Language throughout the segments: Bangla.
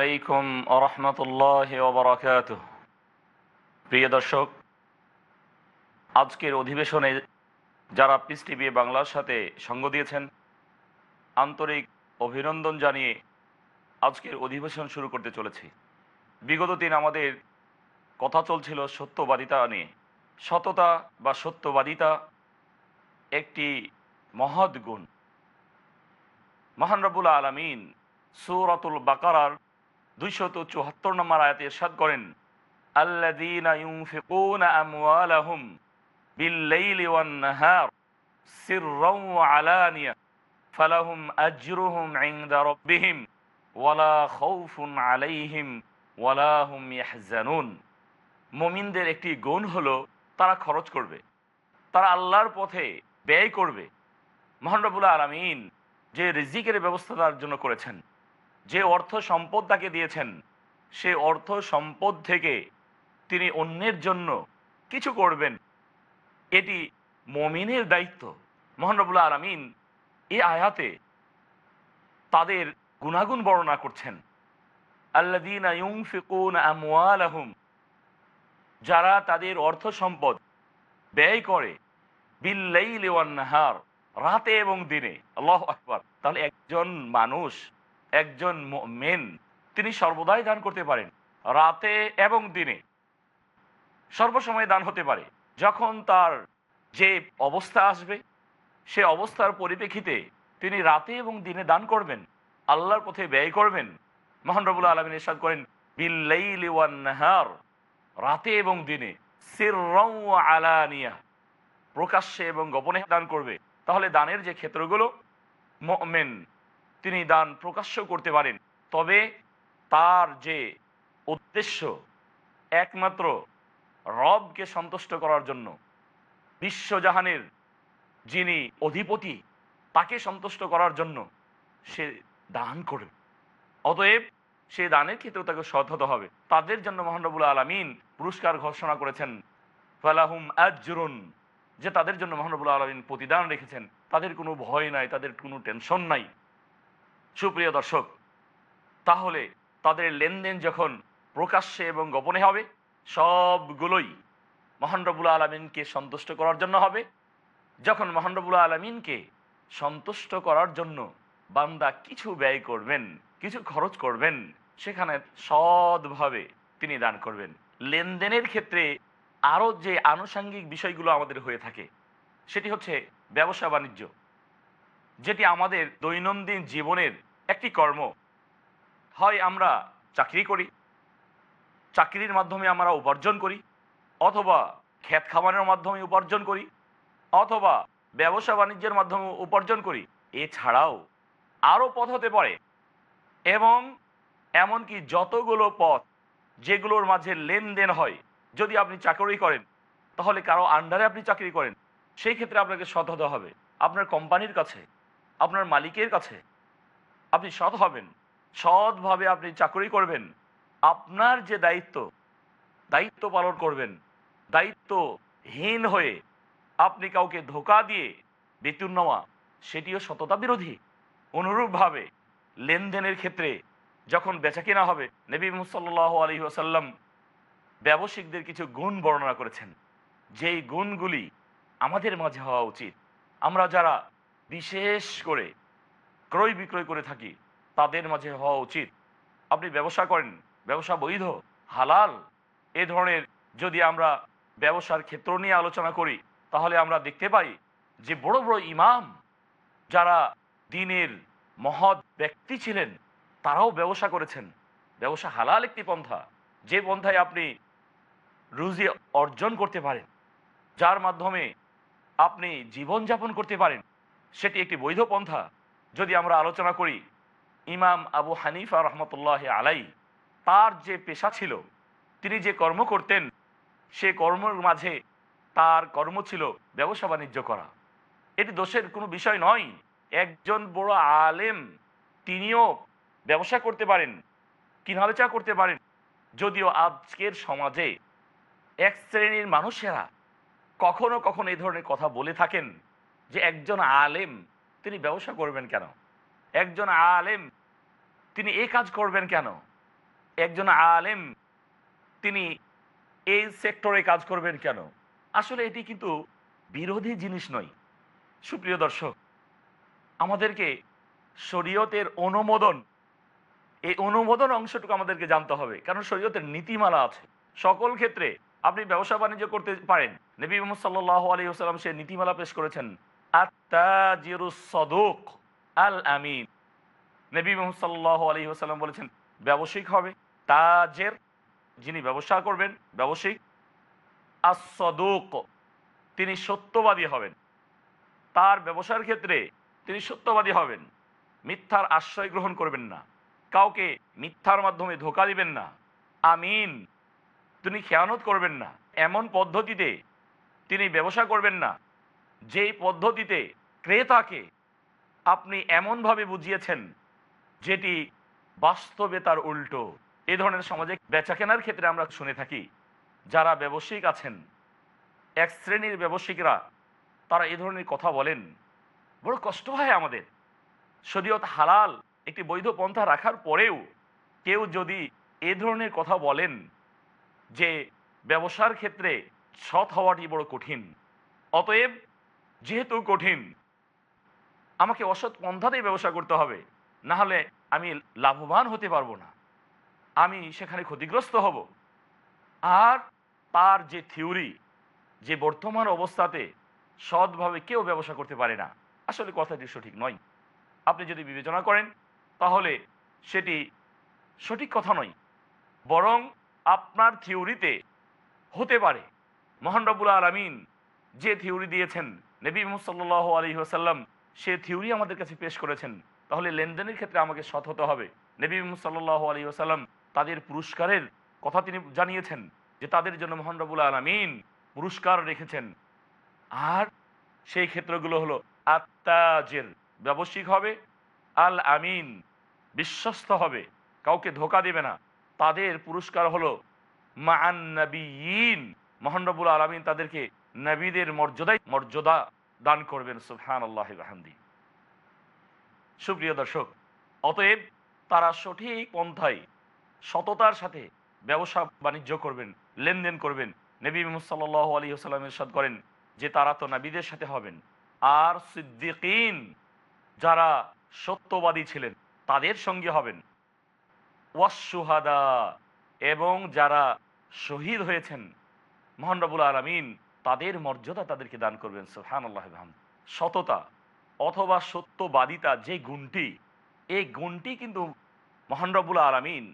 আলাইকুম আরহামতুল্লাহ ওবরাকাত প্রিয় দর্শক, আজকের অধিবেশনে যারা পিস টিভি বাংলার সাথে সঙ্গ দিয়েছেন, আন্তরিক অভিনন্দন জানিয়ে আজকের অধিবেশন শুরু করতে চলেছি। বিগত দিন আমাদের কথা চলছিল সত্যবাদিতা নিয়ে। সততা বা সত্যবাদিতা একটি মহৎ গুণ। মহান রবুল আলমিন সৌরাতুল বাকারার দুইশত চুয়াত্তর নম্বর আয়াতে ইরশাদ করেন আমওয়ালাহুম বিল-লাইলি ওয়ান-নাহার সিররাও ওয়া আলানিয়া ফালাহুম ওয়ালা আলাইহিম একটি গুণ হলো তারা খরচ করবে, তারা আল্লাহর পথে ব্যয় করবে। মহান রব্বুল আলামিন যে রিজিকের ব্যবস্থা তার জন্য করেছেন যে অর্থ সম্পদ তাকে দিয়েছেন, সে অর্থ সম্পদ থেকে তিনি অন্যের জন্য কিছু করবেন। এটি মমিনের দায়িত্ব। মোহানরবুল্লা আলমিন এই আয়াতে তাদের গুণাগুণ বর্ণনা করছেন। আল্লাদিনা যারা তাদের অর্থ সম্পদ ব্যয় করে বিল্লাইল ওয়ান নাহার রাতে এবং দিনে। আল্লাহ আকবর। তাহলে একজন মানুষ একজন মেন তিনি সর্বদাই দান করতে পারেন, রাতে এবং দিনে। সর্বসময় দান হতে পারে। যখন তার যে অবস্থা আসবে, সে অবস্থার পরিপ্রেক্ষিতে তিনি রাতে এবং দিনে দান করবেন, আল্লাহর পথে ব্যয় করবেন। মোহান রবুল আলমিন ইরশাদ করেন, বিল্লাইল ওয়ান রাতে এবং দিনে। আলানিয়া। প্রকাশ্যে এবং গোপনে দান করবে। তাহলে দানের যে ক্ষেত্রগুলো মেন তিনি দান প্রকাশ্য করতে পারেন। তবে তার যে উদ্দেশ্য, একমাত্র রবকে সন্তুষ্ট করার জন্য, বিশ্বজাহানের যিনি অধিপতি, তাকে সন্তুষ্ট করার জন্য সে দান করবে অতএব সে দানের ক্ষেত্রেও তাকে সৎ হতে হবে। তাদের জন্য মহানবুল আলমিন পুরস্কার ঘোষণা করেছেন, ফালাহুম আজরুন, যে তাদের জন্য মহানবুল আলমিন প্রতিদান রেখেছেন। তাদের কোনো ভয় নাই, তাদের কোনো টেনশন নাই। সুপ্রিয় দর্শক, তাহলে তাদের লেনদেন যখন প্রকাশ্যে এবং গোপনে হবে, সবগুলোই মহানরবুল আলমিনকে সন্তুষ্ট করার জন্য হবে। যখন মহানরবুল আলমিনকে সন্তুষ্ট করার জন্য বান্দা কিছু ব্যয় করবেন, কিছু খরচ করবেন, সেখানে সৎভাবে তিনি দান করবেন। লেনদেনের ক্ষেত্রে আরও যে আনুষাঙ্গিক বিষয়গুলো আমাদের হয়ে থাকে, সেটি হচ্ছে ব্যবসা বাণিজ্য যেটি আমাদের দৈনন্দিন জীবনের একটি কর্ম। হয় আমরা চাকরি করি, চাকরির মাধ্যমে আমরা উপার্জন করি, অথবা ক্ষেত খামারের মাধ্যমে উপার্জন করি, অথবা ব্যবসা বাণিজ্যের মাধ্যমে উপার্জন করি। এছাড়াও আরও পথ হতে পারে এবং এমনকি যতগুলো পথ যেগুলোর মাঝে লেনদেন হয়, যদি আপনি চাকরি করেন, তাহলে কারও আন্ডারে আপনি চাকরি করেন, সেই ক্ষেত্রে আপনাকে সৎ হতে হবে। আপনার কোম্পানির কাছে আপনার মালিকের কাছে। আপনি সৎ হবেন। সৎভাবে আপনি চাকরি করবেন। আপনার যে দায়িত্ব দায়িত্ব পালন করবেন, দায়িত্বহীন হয়ে আপনি কাউকে ধোকা দিয়ে বেতন নেওয়া, সেটিও সততা বিরোধী। অনুরূপভাবে লেনদেনের ক্ষেত্রে যখন বেচা কেনা হবে, নবী মুসাল্লাহ আলী আসাল্লাম ব্যবসায়িকদের কিছু গুণ বর্ণনা করেছেন। যেই গুণগুলি আমাদের মাঝে হওয়া উচিত। আমরা যারা বিশেষ করে ক্রয় বিক্রয় করে থাকি, তাদের মাঝে হওয়া উচিত। আপনি ব্যবসা করেন, ব্যবসা বৈধ, হালাল, এ ধরনের যদি আমরা ব্যবসার ক্ষেত্র নিয়ে আলোচনা করি, তাহলে আমরা দেখতে পাই যে বড় বড় ইমাম যারা দিনের মহৎ ব্যক্তি ছিলেন, তারাও ব্যবসা করেছেন। ব্যবসা হালাল একটি পন্থা, যে পন্থায় আপনি রুজি অর্জন করতে পারেন, যার মাধ্যমে আপনি জীবনযাপন করতে পারেন। সেটি একটি বৈধ পন্থা। যদি আমরা আলোচনা করি, ইমাম আবু হানিফা রহমতুল্লাহ আলাই তার যে পেশা ছিল, তিনি যে কর্ম করতেন, সে কর্মের মাঝে তার কর্ম ছিল ব্যবসা বাণিজ্য করা। এটি দোষের কোনো বিষয় নয়। একজন বড় আলেম, তিনিও ব্যবসা করতে পারেন কিনা বেচা করতে পারেন। যদিও আজকের সমাজে এক শ্রেণির মানুষেরা কখনো কখনো এই ধরনের কথা বলে থাকেন। যে একজন আলেম, তিনি ব্যবসা করবেন কেন? একজন আলেম, তিনি এই কাজ করবেন কেন? একজন আলেম, তিনি এই সেক্টরে কাজ করবেন কেন? আসলে এটি কিন্তু বিরোধী জিনিস নয়। সুপ্রিয় দর্শক, আমাদেরকে শরীয়তের অনুমোদন, এই অনুমোদন অংশটুকু আমাদেরকে জানতে হবে। কারণ শরীয়তের নীতিমালা আছে। সকল ক্ষেত্রে আপনি ব্যবসা বাণিজ্য করতে পারেন। নবী মোহাম্মদ সাল্লাহ আলী সাল্লাম সে নীতিমালা পেশ করেছেন। সদুক আল আমিন। বলেছেন, ব্যবসায়িক হবে তাজের, যিনি ব্যবসা করবেন, ব্যবসায়িক। আসদুক তিনি সত্যবাদী হবেন। তার ব্যবসার ক্ষেত্রে তিনি সত্যবাদী হবেন। মিথ্যার আশ্রয় গ্রহণ করবেন না। কাউকে মিথ্যার মাধ্যমে ধোকা দিবেন না। আমিন। তিনি খেয়ানত করবেন না। এমন পদ্ধতিতে তিনি ব্যবসা করবেন না। যেই পদ্ধতিতে ক্রেতাকে আপনি এমনভাবে বুঝিয়েছেন যেটি বাস্তবে তার উল্টো। এ ধরনের সমাজে বেচা কেনার ক্ষেত্রে আমরা শুনে থাকি, যারা ব্যবসায়িক আছেন, এক শ্রেণির ব্যবসায়িকরা, তারা এ ধরনের কথা বলেন, বড় কষ্ট হয় আমাদের। শরীয়ত হালাল একটি বৈধ পন্থা রাখার পরেও কেউ যদি এ ধরনের কথা বলেন যে ব্যবসার ক্ষেত্রে সৎ হওয়াটি বড় কঠিন, অতএব যেহেতু কঠিন, আমাকে অসৎ পন্থাতেই ব্যবসা করতে হবে না হলে আমি লাভবান হতে পারব না। আমি সেখানে ক্ষতিগ্রস্ত হব। আর তার যে থিওরি, যে বর্তমান অবস্থাতে সৎভাবে কেউ ব্যবসা করতে পারে না, আসলে কথাটি সঠিক নয়। আপনি যদি বিবেচনা করেন, তাহলে সেটি সঠিক কথা নয়, বরং আপনার থিওরিতে হতে পারে। মহান রব্বুল আলমিন যে থিওরি দিয়েছেন নবী মুসাল্লাহ আলী আসাল্লাম সে থিওরি আমাদের কাছে পেশ করেছেন। তাহলে লেনদেনের ক্ষেত্রে আমাকে সৎ হতে হবে। নবী সাল্লাহ আলী আসাল্লাম তাদের পুরস্কারের কথা তিনি জানিয়েছেন যে তাদের জন্য মহান রব্বুল আলমিন পুরস্কার রেখেছেন। আর সেই ক্ষেত্রগুলো হলো আত্মাজের ব্যবসায়িক হবে আল আমিন বিশ্বস্ত হবে, কাউকে ধোকা দেবে না। তাদের পুরস্কার হলো মান নবীন মহানরবুল আলমিন তাদেরকে নবীদের মর্যাদায় মর্যাদা দান করবেন সুফহান আল্লাহ রাহান্দি সুপ্রিয় দর্শক, অতএব তারা সঠিক পন্থায় সততার সাথে ব্যবসা বাণিজ্য করবেন, লেনদেন করবেন। নবী মুসাল্লাহ আলী সাল্লাম ইরশাদ করেন যে তারা তো নাবিদের সাথে হবেন। আর সিদ্দিকিন যারা সত্যবাদী ছিলেন, তাদের সঙ্গে হবেন। ওয়াসুহাদা এবং যারা শহীদ হয়েছেন মোহানরবুল আলমিন তাদের মর্যাদা তাদেরকে দান করবেন সুহান আল্লাহ সততা অথবা সত্যবাদিতা যে গুণটি, এই গুণটি কিন্তু মহানরবুল আলমিন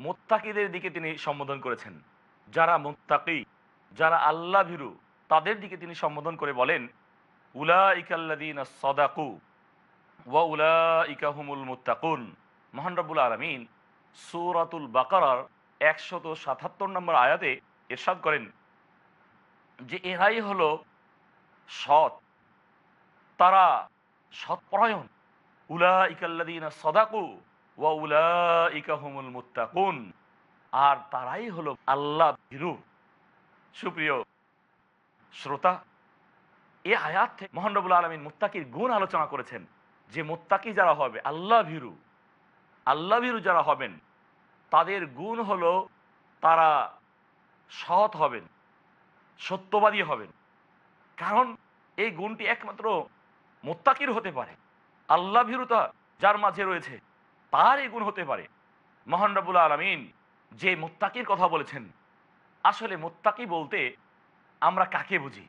মোত্তাকিদের দিকে তিনি সম্বোধন করেছেন। যারা মোত্তাকি, যারা আল্লাহ ভীরু, তাদের দিকে তিনি সম্বোধন করে বলেন উলা ইকাল্লাদিন সদাকু ওয়া উলা ইকাহুমুল মুত্তাকুন। মহানরবুল আলমিন সুরাতুল বাকারার একশত সাতাত্তর নম্বর আয়াতে এরশাদ করেন যে এরাই হলো সৎ, তারা সৎপরায়ণ। উলা ইকাল্লাদিন সদাকু ওয়া উলা ইকাহুমুল মুত্তাকুন। আর তারাই হলো আল্লাহ ভীরু, সুপ্রিয় শ্রোতা। এ আয়াত থেকে মোহানরবুল আলমিন মুত্তাকির গুণ আলোচনা করেছেন যে মুত্তাকি যারা হবে, আল্লাহ ভীরু আল্লাহ ভীরু যারা হবেন, তাদের গুণ হলো তারা সৎ হবেন। সত্যবাদী হবেন। কারণ এই গুণটি একমাত্র মোত্তাকির হতে পারে। আল্লাহ ভীরুতা যার মাঝে রয়েছে, তার এই গুণ হতে পারে। মহান রবুল আলমিন যে মোত্তাকির কথা বলেছেন, আসলে মোত্তাকি বলতে আমরা কাকে বুঝি?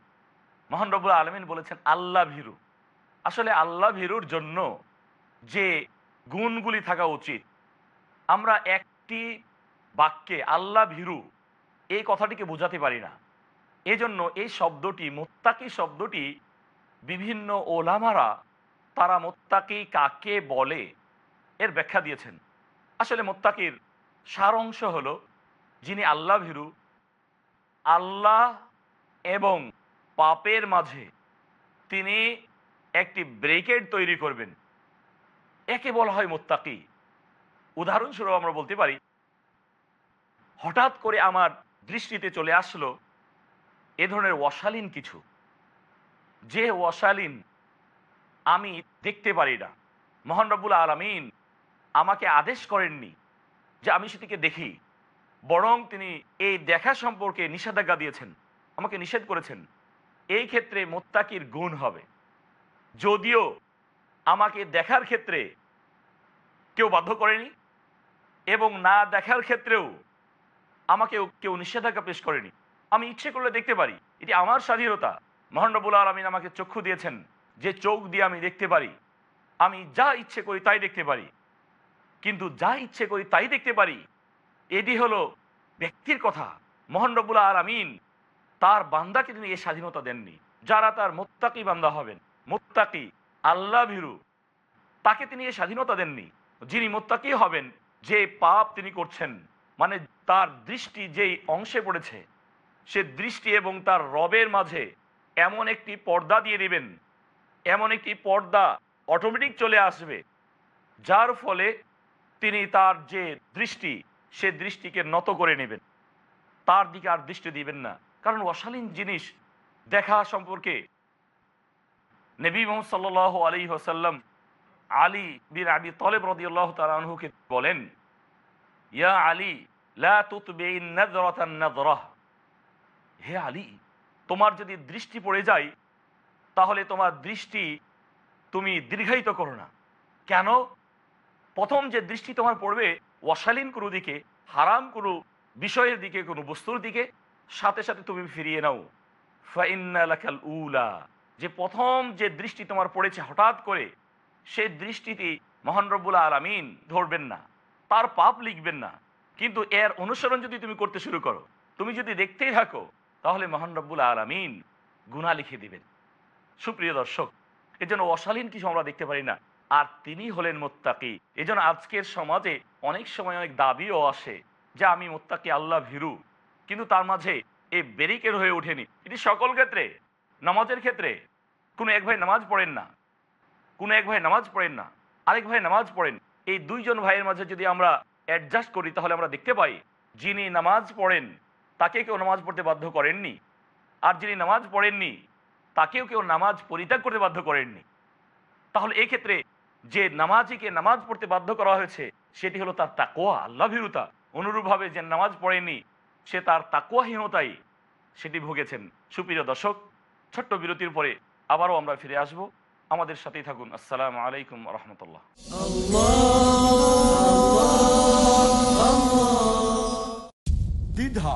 মহান রবুল আলমিন বলেছেন, আল্লাহ ভীরু। আসলে আল্লাহ ভীরুর জন্য যে গুণগুলি থাকা উচিত, আমরা একটি বাক্যে আল্লাহ ভীরু এই কথাটিকে বোঝাতে পারি না। এজন্য এই শব্দটি, মোত্তাকি শব্দটি বিভিন্ন ওলামারা তারা মোত্তাকি কাকে বলে এর ব্যাখ্যা দিয়েছেন। আসলে মোত্তাকির সার অংশ হল যিনি আল্লাহ ভীরু আল্লাহ এবং পাপের মাঝে তিনি একটি ব্রেকেট তৈরি করবেন। একে বলা হয় মোত্তাকি। উদাহরণস্বরূপ আমরা বলতে পারি, হঠাৎ করে আমার দৃষ্টিতে চলে আসলো এ ধরনের অশালীন কিছু। যে অশালীন আমি দেখতে পারি না। মোহন রব্বুল আলমিন আমাকে আদেশ করেননি যে আমি সেটিকে দেখি। বরং তিনি এই দেখা সম্পর্কে নিষেধাজ্ঞা দিয়েছেন, আমাকে নিষেধ করেছেন। এই ক্ষেত্রে মোত্তাকির গুণ হবে। যদিও আমাকে দেখার ক্ষেত্রে কেউ বাধ্য করেনি এবং না দেখার ক্ষেত্রেও আমাকে কেউ নিষেধাজ্ঞা পেশ করেনি। আমি ইচ্ছে করলে দেখতে পারি। এটি আমার স্বাধীনতা। মহানবুল আলমিন আমাকে চক্ষু দিয়েছেন। যে চোখ দিয়ে আমি দেখতে পারি, আমি যা ইচ্ছে করি তাই দেখতে পারি। কিন্তু যা ইচ্ছে করি তাই দেখতে পারি, এটি হলো ব্যক্তির কথা। মোহানরবুল্লা আলমিন তার বান্দাকে তিনি এ স্বাধীনতা দেননি। যারা তার মোত্তাকি বান্দা হবেন, মোত্তাকি, আল্লাহ ভীরু, তাকে তিনি এ স্বাধীনতা দেননি। যিনি মোত্তাকি হবেন, যে পাপ তিনি করছেন মানে তার দৃষ্টি যেই অংশে পড়েছে সে দৃষ্টি এবং তার রবের মাঝে এমন একটি পর্দা দিয়ে দিবেন, এমন একটি পর্দা অটোমেটিক চলে আসবে, যার ফলে তিনি তার যে দৃষ্টি, সে দৃষ্টিকে নত করে নেবেন। তার দিকে আর দৃষ্টি দিবেন না। কারণ অশালীন জিনিস দেখা সম্পর্কে নবী মোহাম্মদ সাল্লাহ আলী হোসাল্লাম আলী বিন আবি তলেব রদিউল্লাহ তালাহুকে বলেন, ইয়া আলী, লা তুতবিন নাযরাতান নাযরাহ হে আলী, তোমার যদি দৃষ্টি পড়ে যায়, তাহলে তোমার দৃষ্টি তুমি দীর্ঘায়িত করো না। কেন? প্রথম যে দৃষ্টি তোমার পড়বে, অশালীন কোনো দিকে, হারাম কোনো বিষয়ের দিকে, কোনো বস্তুর দিকে, সাথে সাথে তুমি ফিরিয়ে নাও। ফাইনাল উলা। যে প্রথম যে দৃষ্টি তোমার পড়েছে হঠাৎ করে সে দৃষ্টিটি মহান রব্বুল আলমিন ধরবেন না, তার পাপ লিখবেন না। কিন্তু এর অনুসরণ যদি তুমি করতে শুরু করো, তুমি যদি দেখতেই থাকো তাহলে মহান রব্বুল আলমিন গুণা লিখে দিবেন। সুপ্রিয় দর্শক এজন্য অশালীন কিছু আমরা দেখতে পারি না। আর তিনি হলেন মোত্তাকি। এজন্য আজকের সমাজে অনেক সময় অনেক দাবিও আসে যে আমি মোত্তাকি, আল্লাহ ভীরু। কিন্তু তার মাঝে এই বেরিকের হয়ে ওঠেনি। এটি সকল ক্ষেত্রে, নামাজের ক্ষেত্রে। কোনো এক ভাই নামাজ পড়েন না। কোনো এক ভাই নামাজ পড়েন না। আরেক ভাই নামাজ পড়েন। এই দুইজন ভাইয়ের মাঝে যদি আমরা অ্যাডজাস্ট করি, তাহলে আমরা দেখতে পাই, যিনি নামাজ পড়েন তাকে কেউ নামাজ পড়তে বাধ্য করেননি। আর যিনি নামাজ পড়েননি, তাকেও কেউ নামাজ পরিত্যাগ করতে বাধ্য করেননি। তাহলে ক্ষেত্রে যে নামাজিকে নামাজ পড়তে বাধ্য করা হয়েছে, সেটি হলো তার তাকোয়া আল্লাভীরুতা অনুরূপভাবে যে নামাজ পড়েনি সে তার তাকুয়াহীনতাই সেটি ভুগেছেন। সুপ্রিয় দর্শক, ছোট্ট বিরতির পরে আবারও আমরা ফিরে আসব। আমাদের সাথেই থাকুন। আসসালামু আলাইকুম রহমতুল্লাহ। দ্বিধা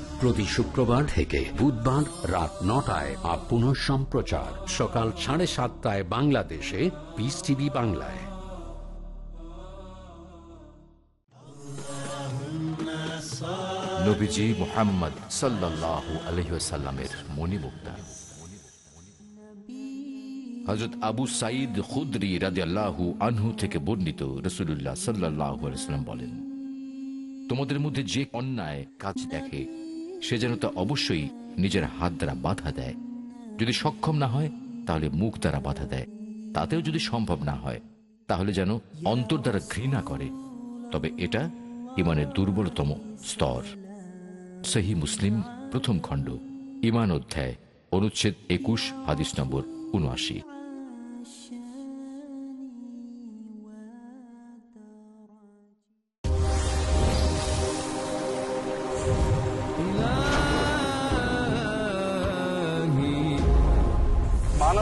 প্রতি শুক্রবার থেকে বুধবার রাত নটায় আর পুনঃ সম্প্রচার। সকাল সাড়ে সাতটায় বাংলাদেশে পিস টিভি বাংলায়। মোহাম্মদ আবু আনহু থেকে রসুল্লাহ বলেন, তোমাদের মধ্যে যে অন্যায় কাজ দেখে সে যেন তা অবশ্যই নিজের হাত দ্বারা বাধা দেয়। যদি সক্ষম না হয়, তাহলে মুখ দ্বারা বাধা দেয়। তাতেও যদি সম্ভব না হয়, তাহলে যেন অন্তর দ্বারা ঘৃণা করে। তবে এটা ইমানের দুর্বলতম স্তর। সহি মুসলিম, প্রথম খণ্ড, ইমান অধ্যায়, অনুচ্ছেদ একুশ, হাদিস নম্বর উনআশি।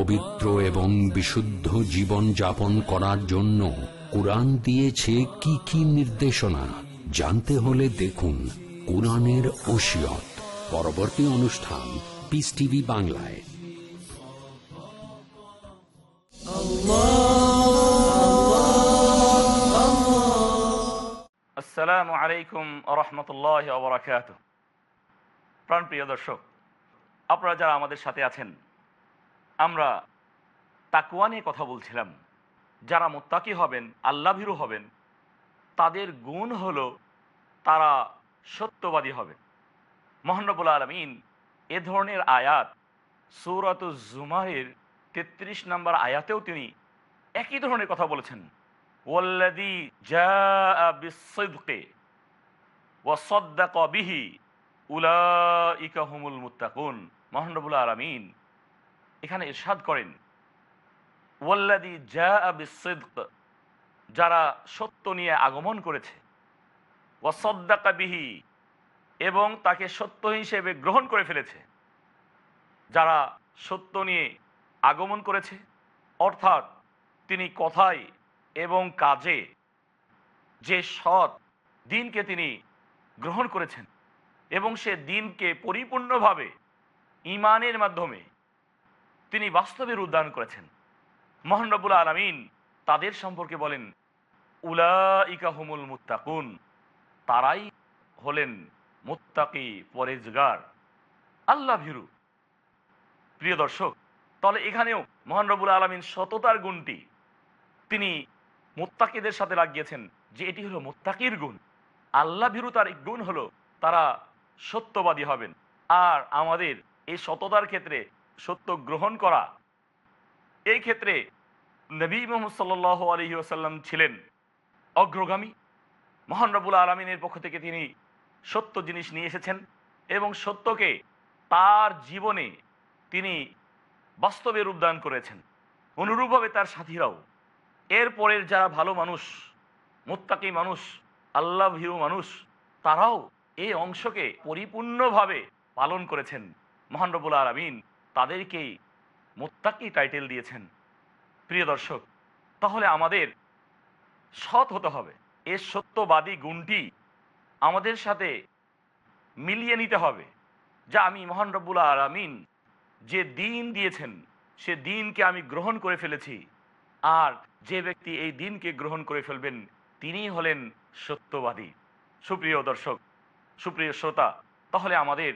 পবিত্র এবং বিশুদ্ধ জীবন যাপন করার জন্য কোরআন দিয়েছে কি কি নির্দেশনা? জানতে হলে দেখুন কোরআনের ওসিয়ত। পরবর্তী অনুষ্ঠান পিস টিভি বাংলায়। আসসালামু আলাইকুম রহমতুল্লাহ প্রাণপ্রিয় দর্শক, আপনারা যারা আমাদের সাথে আছেন আমরা তাকুয়া নিয়ে কথা বলছিলাম। যারা মোত্তাকি হবেন, আল্লাভীরু হবেন, তাদের গুণ হলো তারা সত্যবাদী হবে। মোহানরবুল আলমিন এ ধরনের আয়াত সৌরত জুমারের তেত্রিশ নম্বর আয়াতেও তিনি একই ধরনের কথা বলেছেন। সাদ্দাকা বিহি উলাইকা হুমুল মুত্তাকুন। মহান রব্বুল আলামিন এখানে ইরশাদ করেন। ওয়াল্লাদি জাআ বিসসিদক, যারা সত্য নিয়ে আগমন করেছে। ওয়া সাদ্দাকা বিহি, এবং তাকে সত্য হিসেবে গ্রহণ করে ফেলেছে। যারা সত্য নিয়ে আগমন করেছে, অর্থাৎ তিনি কথায় এবং কাজে যে সৎ দিনকে তিনি গ্রহণ করেছেন, এবং সে দিনকে পরিপূর্ণভাবে ইমানের মাধ্যমে তিনি বাস্তবে উদ্যান করেছেন। মোহন রবুল আলমিন তাদের সম্পর্কে বলেন উলা ইকা হুমুল মুত্তাকুন। তারাই হলেন মুত্তাকি পরেজগার। আল্লাহ ভীরু। প্রিয় দর্শক, তাহলে এখানেও মহান রবুল আলমিন সততার গুণটি। তিনি মোত্তাকিদের সাথে লাগিয়েছেন যে এটি হলো মোত্তাকির গুণ। আল্লাহ ভীরুতার গুণ হলো তারা সত্যবাদী হবেন। আর আমাদের এই সততার ক্ষেত্রে সত্য গ্রহণ করা। এই ক্ষেত্রে নবী মোহাম্মদ সাল্ল আলহি আসাল্লাম ছিলেন অগ্রগামী। মহান রবুল আলমিনের পক্ষ থেকে তিনি সত্য জিনিস নিয়ে এসেছেন এবং সত্যকে তার জীবনে তিনি বাস্তবে রূপদান করেছেন। অনুরূপভাবে তার সাথীরাও। এরপরের যারা ভালো মানুষ, মোত্তাকি মানুষ আল্লাহ ভীরু মানুষ, তারাও এই অংশকে পরিপূর্ণভাবে পালন করেছেন মহান রবুল আলমিন। তাদেরকেই মোত্তাকি টাইটেল দিয়েছেন। প্রিয় দর্শক, তাহলে আমাদের সৎ হতে হবে। এর সত্যবাদী গুণটি আমাদের সাথে মিলিয়ে নিতে হবে। যা আমি মহান রব্বুল আলমিন যে দিন দিয়েছেন, সে দিনকে আমি গ্রহণ করে ফেলেছি। আর যে ব্যক্তি এই দিনকে গ্রহণ করে ফেলবেন তিনি হলেন সত্যবাদী। সুপ্রিয় দর্শক, সুপ্রিয় শ্রোতা, তাহলে আমাদের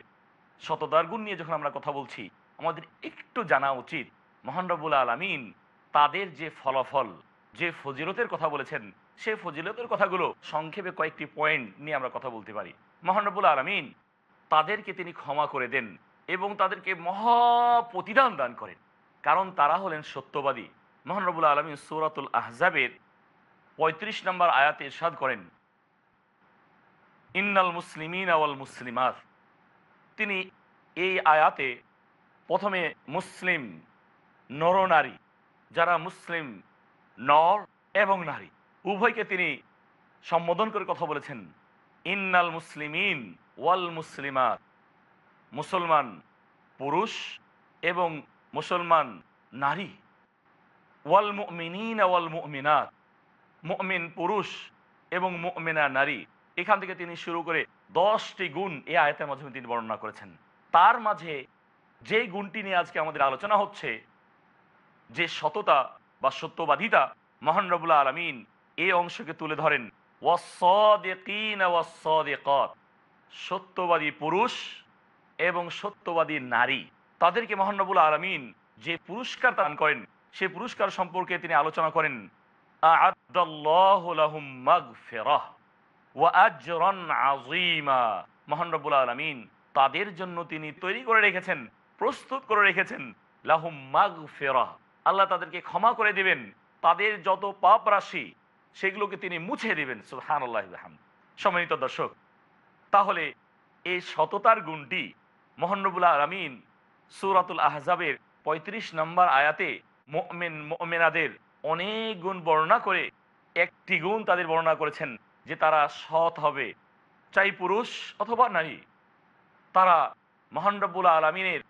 শতদার গুণ নিয়ে যখন আমরা কথা বলছি আমাদের একটু জানা উচিত, মহান রব্বুল আলমিন তাদের যে ফলাফল, যে ফজিলতের কথা বলেছেন, সে ফজিলতের কথাগুলো সংক্ষেপে কয়েকটি পয়েন্ট নিয়ে আমরা কথা বলতে পারি। মহান রব্বুল আলমিন তাদেরকে তিনি ক্ষমা করে দেন এবং তাদেরকে মহা প্রতিদান দান করেন। কারণ তারা হলেন সত্যবাদী। মহান রবুল আলমী সৌরাতুল আহজাবের পঁয়ত্রিশ নম্বর আয়াতে ইরশাদ করেন, ইন্নাল মুসলিমিন আওয়াল মুসলিমাত। তিনি এই আয়াতে প্রথমে মুসলিম নরনারী, যারা মুসলিম নর এবং নারী, উভয়কে তিনি সম্বোধন করে কথা বলেছেন। ইন্নাল মুসলিমিন ওয়াল মুসলিমাত, মুসলমান পুরুষ এবং মুসলমান নারী। ওয়াল মুমিনিন ওয়াল মুমিনাত, মুমিন পুরুষ এবং মুমিনা নারী। এখান থেকে তিনি শুরু করে দশটি গুণ এ আয়তের মাধ্যমে তিনি বর্ণনা করেছেন। তার মাঝে যে গুণটি নিয়ে আজকে আমাদের আলোচনা হচ্ছে, যে সততা বা সত্যবাদিতা মহান রবুল্লা আলমিন এই অংশকে তুলে ধরেন সত্যবাদী পুরুষ এবং সত্যবাদী নারী। তাদেরকে মহানবুল আলমিন যে পুরস্কার দান করেন সেই পুরস্কার সম্পর্কে তিনি আলোচনা করেন আযীমা। মহানবুল আলমিন তাদের জন্য তিনি তৈরি করে রেখেছেন প্রস্তুত করে রেখেছেন। লাহুম মাগফিরাহ। আল্লাহ তাদেরকে ক্ষমা করে দিবেন। তাদের যত পাপ রাশি, সেগুলোকে তিনি মুছে দিবেন। সুবহানাল্লাহ সম্মানিত দর্শক, তাহলে এই সততার গুণটি মোহান্নবুল্লাহ আলমিন সুরাতুল আহজাবের ৩৫ নম্বর আয়াতে মোমেন, মোমেনাদের অনেক গুণ বর্ণনা করে একটি গুণ তাদের বর্ণনা করেছেন যে তারা সৎ হবে। চাই পুরুষ অথবা নারী। তারা মহানরবুল্লা আলমিনের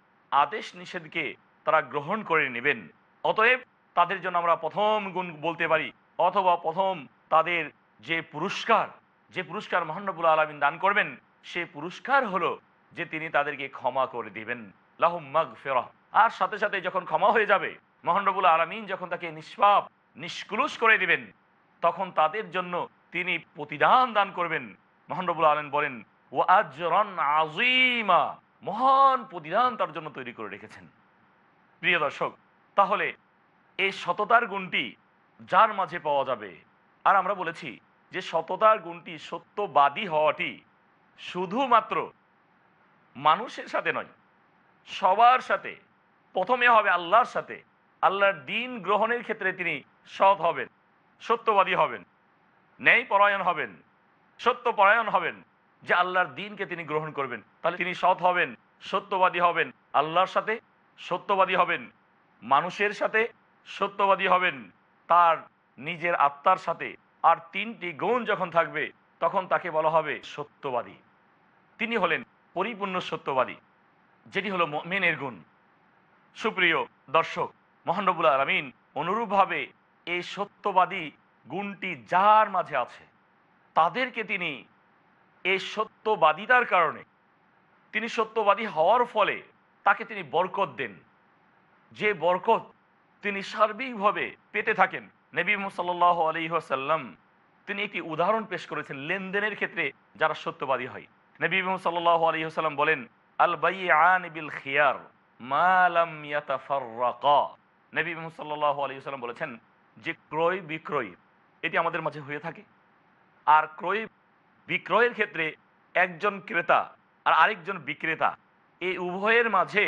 আদেশ নিষেধকে তারা গ্রহণ করে নেবেন। অতএব তাদের জন্য আমরা প্রথম গুণ বলতে পারি, অথবা প্রথম তাদের যে পুরস্কার যে পুরস্কার মহানবুল আলমিন দান করবেন, সে পুরস্কার হলো যে তিনি তাদেরকে ক্ষমা করে দিবেন। লাহুম মাগ ফেরহ আর সাথে সাথে যখন ক্ষমা হয়ে যাবে মহানবুল আলমিন যখন তাকে নিষ্পাপ, নিষ্কুলুষ করে দিবেন, তখন তাদের জন্য তিনি প্রতিদান দান করবেন। মহানবুল আলম বলেন ও আজরন আজিমা মহান প্রতিদান তার জন্য তৈরি করে রেখেছেন। প্রিয় দর্শক, তাহলে এই সততার গুণটি যার মাঝে পাওয়া যাবে? আর আমরা বলেছি যে সততার গুণটি সত্যবাদী হওয়াটি শুধুমাত্র মানুষের সাথে নয়, সবার সাথে। প্রথমে হবে আল্লাহর সাথে। আল্লাহর দিন গ্রহণের ক্ষেত্রে তিনি সৎ হবেন, সত্যবাদী হবেন ন্যায় পরায়ণ হবেন সত্য পরায়ণ হবেন। যে আল্লাহর দিনকে তিনি গ্রহণ করবেন, তাহলে তিনি সৎ হবেন, সত্যবাদী হবেন। আল্লাহর সাথে সত্যবাদী হবেন, মানুষের সাথে সত্যবাদী হবেন, তার নিজের আত্মার সাথে। আর তিনটি গুণ যখন থাকবে, তখন তাকে বলা হবে সত্যবাদী। তিনি হলেন পরিপূর্ণ সত্যবাদী, যেটি হলো মেনের গুণ। সুপ্রিয় দর্শক মহানবুল আলমিন অনুরূপভাবে এই সত্যবাদী গুণটি যার মাঝে আছে, তাদেরকে তিনি এই সত্যবাদিতার কারণে। তিনি সত্যবাদী হওয়ার ফলে তাকে তিনি বরকত দেন। যে বরকত তিনি সার্বিকভাবে পেতে থাকেন, নবী সাল্লাহ আলহিহাসাল্লাম তিনি একটি উদাহরণ পেশ করেছেন লেনদেনের ক্ষেত্রে যারা সত্যবাদী হয়। নবী সাল্লাহ আলহিহাসাল্লাম বলেন, আল বাই আন বিল খিয়ার নবী সাল্লাহ আলহিহাসাল্লাম বলেছেন, যে ক্রয় বিক্রয় এটি আমাদের মাঝে হয়ে থাকে। আর ক্রয় বিক্রয়ের ক্ষেত্রে একজন ক্রেতা আর আরেকজন বিক্রেতা এই উভয়ের মাঝে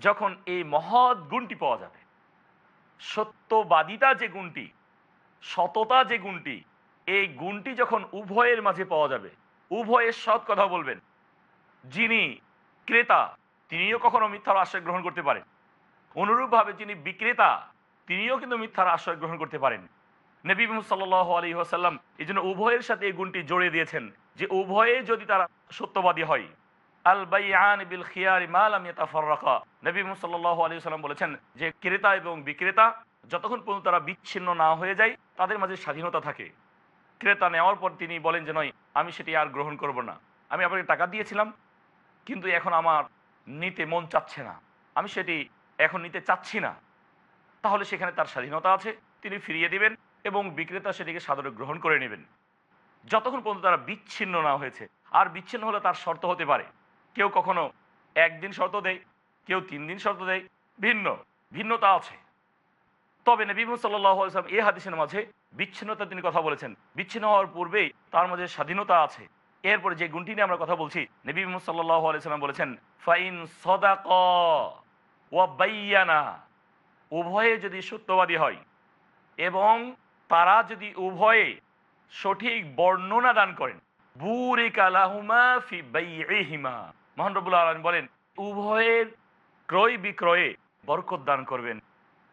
যখন এই মহৎ গুণটি পাওয়া যাবে, সত্যবাদিতা যে গুণটি, সততা যে গুণটি, এই গুণটি যখন উভয়ের মাঝে পাওয়া যাবে উভয়ের সৎ কথা বলবেন। যিনি ক্রেতা, তিনিও কখনো মিথ্যার আশ্রয় গ্রহণ করতে পারেন। অনুরূপভাবে যিনি বিক্রেতা, তিনিও কিন্তু মিথ্যার আশ্রয় গ্রহণ করতে পারেন। নবী সাল্লাহ আলী আসাল্লাম এই জন্য উভয়ের সাথে এই গুণটি জড়িয়ে দিয়েছেন যে উভয়ে যদি তারা সত্যবাদী হয়। বিল বলেছেন যে ক্রেতা এবং বিক্রেতা যতক্ষণ তারা বিচ্ছিন্ন না হয়ে যায়, তাদের মাঝে স্বাধীনতা থাকে। ক্রেতা নেওয়ার পর তিনি বলেন যে, নয়, আমি সেটি আর গ্রহণ করব না। আমি আপনাকে টাকা দিয়েছিলাম, কিন্তু এখন আমার নিতে মন চাচ্ছে না। আমি সেটি এখন নিতে চাচ্ছি না। তাহলে সেখানে তার স্বাধীনতা আছে, তিনি ফিরিয়ে দিবেন। এবং বিক্রেতা সেটিকে সাদরে গ্রহণ করে নেবেন। যতক্ষণ পর্যন্ত তারা বিচ্ছিন্ন না হয়েছে। আর বিচ্ছিন্ন হলে তার শর্ত হতে পারে। কেউ কখনো একদিন শর্ত দেয়, কেউ তিন দিন শর্ত দেয়। ভিন্ন, ভিন্নতা আছে। তবে নবী সাল্লাম এ হাদিসের মাঝে বিচ্ছিন্নতা তিনি কথা বলেছেন। বিচ্ছিন্ন হওয়ার পূর্বেই তার মাঝে স্বাধীনতা আছে। এরপরে যে গুণটি নিয়ে আমরা কথা বলছি, নবী সাল্লাহ আলাইসাল্লাম বলেছেন, ফাইন সদাক ওয়াবাইয়ানা উভয়ে যদি সত্যবাদী হয় এবং তারা যদি উভয়ে সঠিক বর্ণনা দান করেন মহান আলম বলেন, উভয়ের ক্রয় বিক্রয়ে বরকত দান করবেন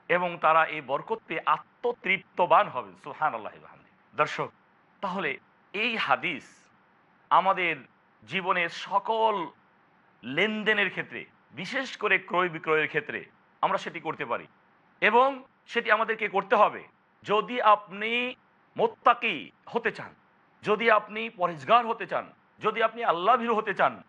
এবং তারা এই বরকত আত্মতৃপ্তবান হবেন। সুহান আল্লাহ দর্শক, তাহলে এই হাদিস আমাদের জীবনের সকল লেনদেনের ক্ষেত্রে, বিশেষ করে ক্রয় বিক্রয়ের ক্ষেত্রে আমরা সেটি করতে পারি এবং সেটি আমাদেরকে করতে হবে। যদি আপনি মোত্তাকি হতে চান, যদি আপনি পরেজগার হতে চান, যদি আপনি আল্লাহ ভীরু হতে চান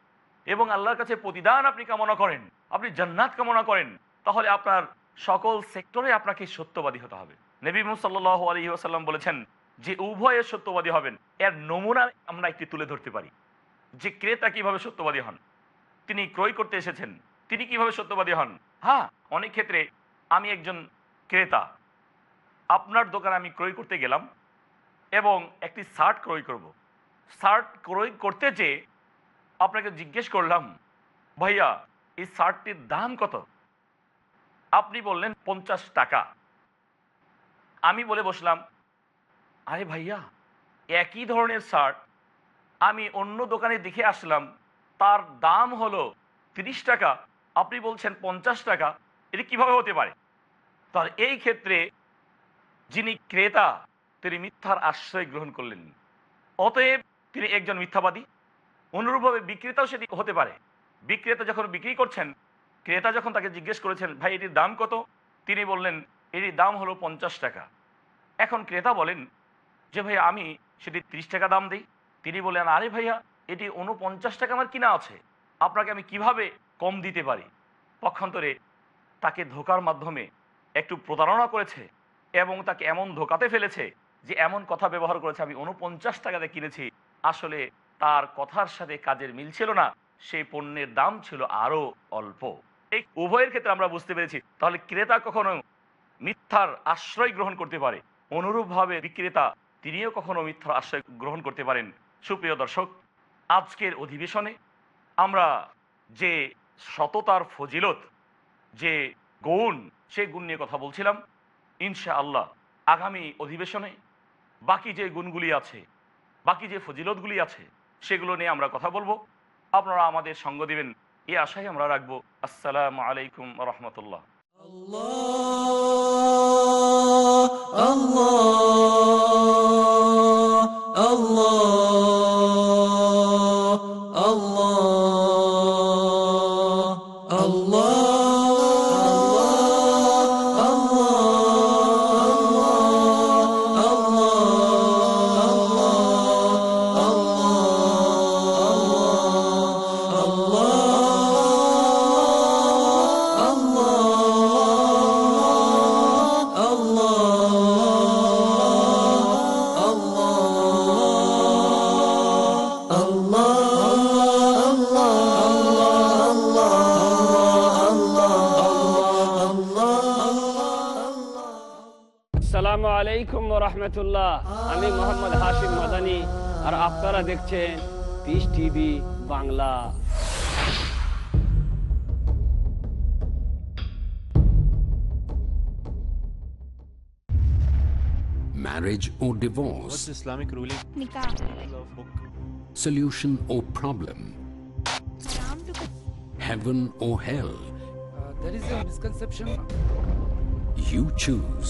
এবং আল্লাহর কাছে প্রতিদান আপনি কামনা করেন, আপনি জান্নাত কামনা করেন, তাহলে আপনার সকল সেক্টরে আপনাকে সত্যবাদী হতে হবে। নবী সাল্লাহ আলী আসাল্লাম বলেছেন যে উভয়ে সত্যবাদী হবেন, এর নমুনা আমরা একটি তুলে ধরতে পারি। যে ক্রেতা কীভাবে সত্যবাদী হন, তিনি ক্রয় করতে এসেছেন, তিনি কীভাবে সত্যবাদী হন? হ্যাঁ অনেক ক্ষেত্রে আমি একজন ক্রেতা আপনার দোকানে আমি ক্রয় করতে গেলাম এবং একটি শার্ট ক্রয় করব। শার্ট ক্রয় করতে চেয়ে আপনাকে জিজ্ঞেস করলাম, ভাইয়া, এই শার্টটির দাম কত? আপনি বললেন, পঞ্চাশ টাকা। আমি বলে বসলাম, আরে ভাইয়া, একই ধরনের শার্ট আমি অন্য দোকানে দেখে আসলাম, তার দাম হলো তিরিশ টাকা। আপনি বলছেন পঞ্চাশ টাকা, এটি কীভাবে হতে পারে? তার এই ক্ষেত্রে যিনি ক্রেতা, তিনি মিথ্যার আশ্রয় গ্রহণ করলেন। অতএব তিনি একজন মিথ্যাবাদী। অনুরূপভাবে বিক্রেতাও সেটি হতে পারে। বিক্রেতা যখন বিক্রি করছেন, ক্রেতা যখন তাকে জিজ্ঞেস করেছেন, ভাই, এটির দাম কত? তিনি বললেন, এটির দাম হলো পঞ্চাশ টাকা। এখন ক্রেতা বলেন যে, ভাই, আমি সেটি ত্রিশ টাকা দাম দিই। তিনি বলেন আরে ভাইয়া, এটি উনপঞ্চাশ টাকা আমার কিনা আছে। আপনাকে আমি কীভাবে কম দিতে পারি? পক্ষান্তরে তাকে ধোকার মাধ্যমে একটু প্রতারণা করেছে এবং তাকে এমন ধোকাতে ফেলেছে যে এমন কথা ব্যবহার করেছে, আমি উনপঞ্চাশ টাকাতে কিনেছি। আসলে তার কথার সাথে কাজের মিল ছিল না সেই পণ্যের দাম ছিল আরও অল্প। এই উভয়ের ক্ষেত্রে আমরা বুঝতে পেরেছি, তাহলে ক্রেতা কখনো মিথ্যার আশ্রয় গ্রহণ করতে পারে, অনুরূপভাবে বিক্রেতা তিনিও কখনো মিথ্যার আশ্রয় গ্রহণ করতে পারেন। সুপ্রিয় দর্শক, আজকের অধিবেশনে আমরা যে সততার ফজিলত, যে গুণ সেই গুণ নিয়ে কথা বলছিলাম। ইনশা আল্লাহ আগামী অধিবেশনে বাকি যে গুণগুলি আছে, বাকি যে ফজিলতগুলি আছে, সেগুলো নিয়ে আমরা কথা বলব। আপনারা আমাদের সঙ্গ দিবেন এই আশাই আমরা রাখব। আসসালামু আলাইকুম রহমতুল্লাহ। আসসালামু রহমতুল্লাহ আমি মোহাম্মদ হাশিম মাদানি আর আপনারা দেখছেন Peace TV Bangla Marriage or divorce? Islamic ruling? Solution or problem? Heaven or hell? there is a misconception. You choose.